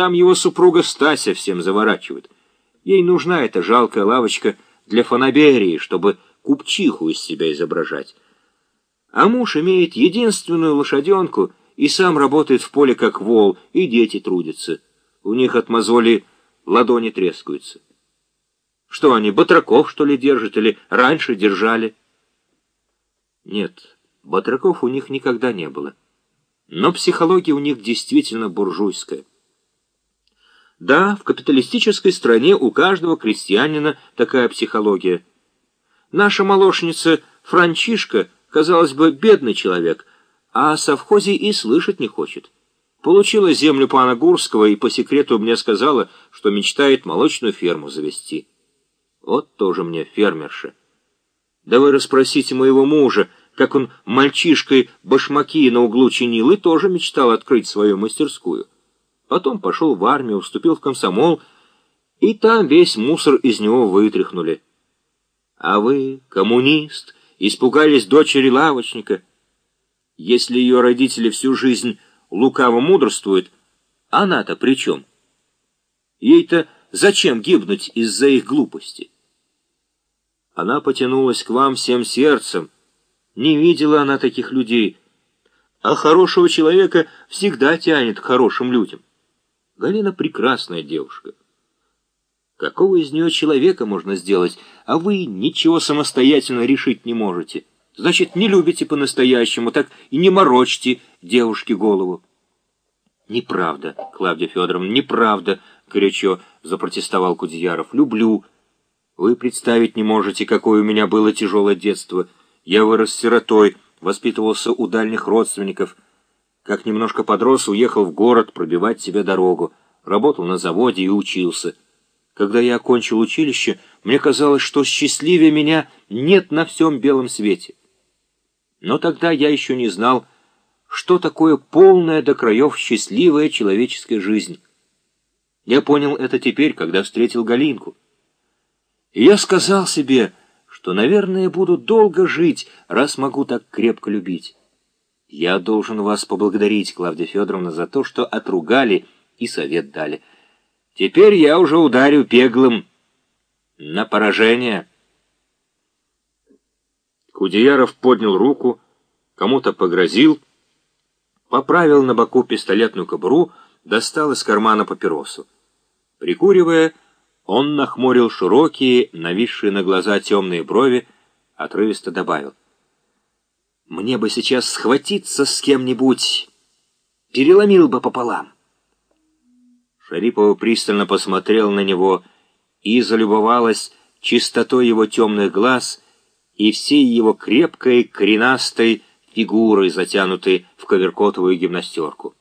Там его супруга Стася всем заворачивает. Ей нужна эта жалкая лавочка для фанаберии, чтобы купчиху из себя изображать. А муж имеет единственную лошаденку и сам работает в поле как вол, и дети трудятся. У них от мозоли ладони трескаются. Что они, батраков, что ли, держат, или раньше держали? Нет, батраков у них никогда не было. Но психология у них действительно буржуйская. Да, в капиталистической стране у каждого крестьянина такая психология. Наша молочница Франчишка, казалось бы, бедный человек, а о совхозе и слышать не хочет. Получила землю пана Гурского и по секрету мне сказала, что мечтает молочную ферму завести. Вот тоже мне фермерша. Да вы расспросите моего мужа, как он мальчишкой башмаки на углу чинил и тоже мечтал открыть свою мастерскую. Потом пошел в армию, вступил в комсомол, и там весь мусор из него вытряхнули. А вы, коммунист, испугались дочери лавочника. Если ее родители всю жизнь лукаво мудрствуют, она-то при чем? Ей-то зачем гибнуть из-за их глупости? Она потянулась к вам всем сердцем. Не видела она таких людей, а хорошего человека всегда тянет к хорошим людям. Галина прекрасная девушка. Какого из нее человека можно сделать, а вы ничего самостоятельно решить не можете? Значит, не любите по-настоящему, так и не морочьте девушке голову. Неправда, Клавдия Федоровна, неправда, горячо запротестовал Кудеяров. Люблю. Вы представить не можете, какое у меня было тяжелое детство. Я вырос сиротой, воспитывался у дальних родственников — как немножко подрос, уехал в город пробивать себе дорогу, работал на заводе и учился. Когда я окончил училище, мне казалось, что счастливее меня нет на всем белом свете. Но тогда я еще не знал, что такое полная до краев счастливая человеческая жизнь. Я понял это теперь, когда встретил Галинку. И я сказал себе, что, наверное, буду долго жить, раз могу так крепко любить. Я должен вас поблагодарить, Клавдия Федоровна, за то, что отругали и совет дали. Теперь я уже ударю пеглым на поражение. Кудеяров поднял руку, кому-то погрозил, поправил на боку пистолетную кобуру, достал из кармана папиросу. Прикуривая, он нахмурил широкие, нависшие на глаза темные брови, отрывисто добавил. Мне бы сейчас схватиться с кем-нибудь, переломил бы пополам. Шарипова пристально посмотрел на него и залюбовалась чистотой его темных глаз и всей его крепкой, коренастой фигурой, затянутой в коверкотовую гимнастерку.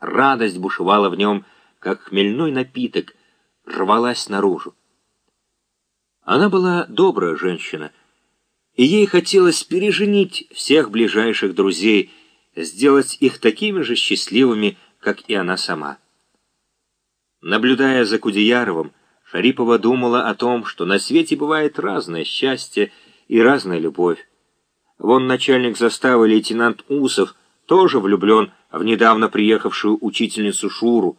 Радость бушевала в нем, как хмельной напиток, рвалась наружу. Она была добрая женщина — и ей хотелось переженить всех ближайших друзей, сделать их такими же счастливыми, как и она сама. Наблюдая за Кудеяровым, Шарипова думала о том, что на свете бывает разное счастье и разная любовь. Вон начальник заставы лейтенант Усов тоже влюблен в недавно приехавшую учительницу Шуру.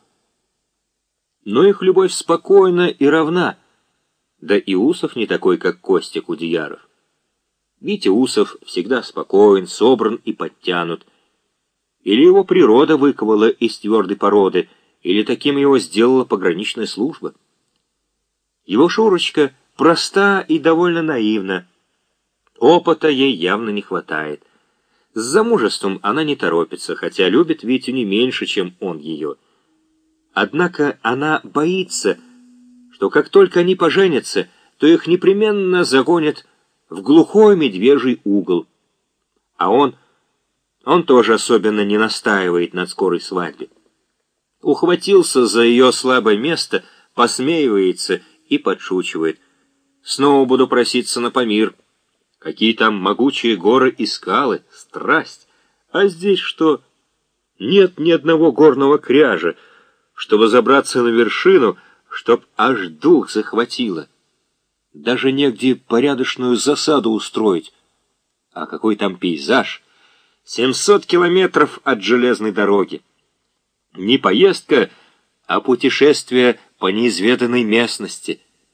Но их любовь спокойна и равна, да и Усов не такой, как Костя Кудеяров. Витя Усов всегда спокоен, собран и подтянут. Или его природа выковала из твердой породы, или таким его сделала пограничная служба. Его Шурочка проста и довольно наивна. Опыта ей явно не хватает. С замужеством она не торопится, хотя любит Витю не меньше, чем он ее. Однако она боится, что как только они поженятся, то их непременно загонят в глухой медвежий угол. А он, он тоже особенно не настаивает над скорой свадьбе. Ухватился за ее слабое место, посмеивается и подшучивает. Снова буду проситься на Памир. Какие там могучие горы и скалы, страсть. А здесь что? Нет ни одного горного кряжа, чтобы забраться на вершину, чтоб аж дух захватило. Даже негде порядочную засаду устроить. А какой там пейзаж! 700 километров от железной дороги. Не поездка, а путешествие по неизведанной местности —